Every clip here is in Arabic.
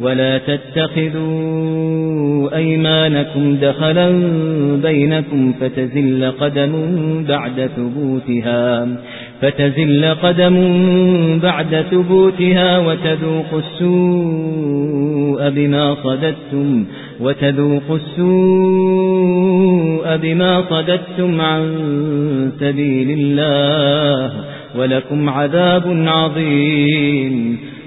ولا تتخذوا أيمانكم دخلا بينكم فتزل قدم بعد ثبوتها فتزل قدم بعد ثبوتها وتذوق السوء بما صددتم وتذوق السوء بما صددتم عن سبيل الله ولكم عذاب عظيم.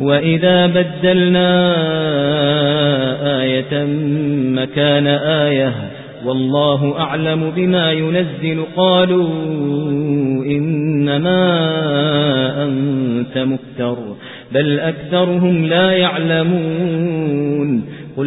وإذا بدلنا آية مكان آية والله أعلم بما ينزل قالوا إنما أنت مفتر بل أكثرهم لا يعلمون